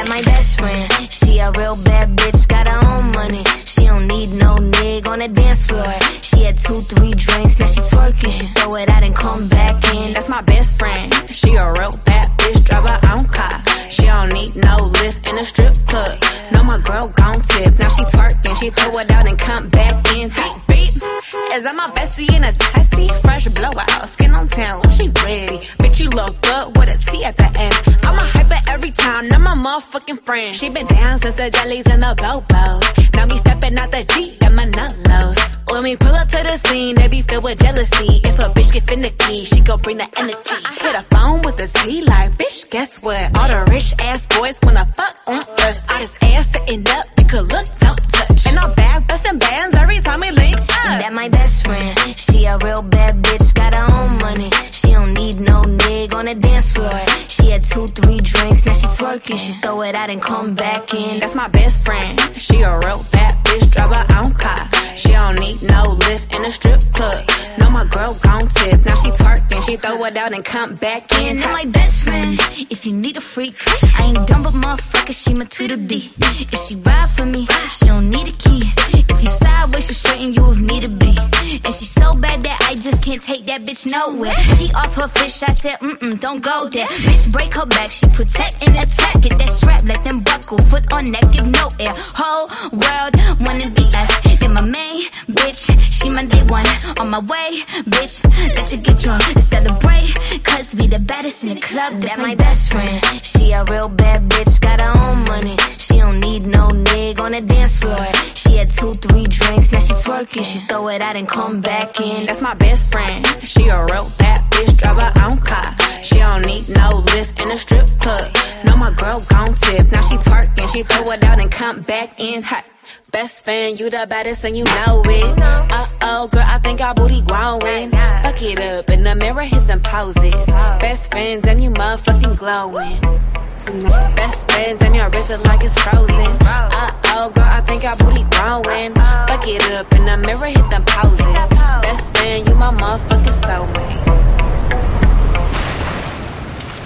That my best friend. She a real bad bitch, got her own money. She don't need no nigga on the dance floor. She had two, three drinks, now she twerking. She throw it out and come back in. That's my best friend. She a real bad bitch, drive her own car. She don't need no lift in a strip club. No, my girl gon' tip. Now she twerking, she throw it out and come back in. Beep, beep. Is that my bestie in a tessie? Fresh blowout, skin on town, she ready. Bitch, you look good with a T at the motherfucking friend. She been down since the jellies and the bobos. Now me stepping out the Jeep and my nullos. When we pull up to the scene, they be filled with jealousy. If a bitch get finicky, she gon' bring the energy. I hit a phone with a Z like, bitch, guess what? All the rich ass boys wanna fuck on us. I just ass sitting up, you could look, don't touch. And I'm back busting bands every time we link up. That my best friend. She a real bad bitch, got her own money. She don't need no nigga on the dance floor. Had two, three drinks, now she twerking. She throw it out and come back in. That's my best friend. She a real bad bitch, drive her own car. She don't need no lift in a strip club. No, my girl gon' tip. Now she twerking, she throw it out and come back in. That my best friend. If you need a freak, I ain't dumb but motherfucker, she my Tweedledee. If she ride for me, she don't need I just can't take that bitch nowhere. She off her fish, I said, mm mm, don't go there. Bitch, break her back, she protect and attack. Get that strap, let them buckle, foot on neck, give no air. Whole world wanna be us. Then my main bitch, she my day one. On my way, bitch, let you get drunk and celebrate. Cause we the baddest in the club, that my best friend. She a real bad bitch, got her own money. She don't need no nigga on the dance floor. She. She throw it out and come back in. That's my best friend. She a real bad bitch, drive her own car. She don't need no lift in a strip club. No, my girl gon' tip. Now she twerking, she throw it out and come back in hot. Best fan, you the baddest and you know it. Uh oh, girl, I think our booty growing. Fuck it up in the mirror, hit them poses. Best friends and you motherfucking glowing. Best friends and your wrist is like it's frozen. Uh oh, girl, I think our booty growing. Fuck it up in the mirror, hit them poses. Best friend, you my.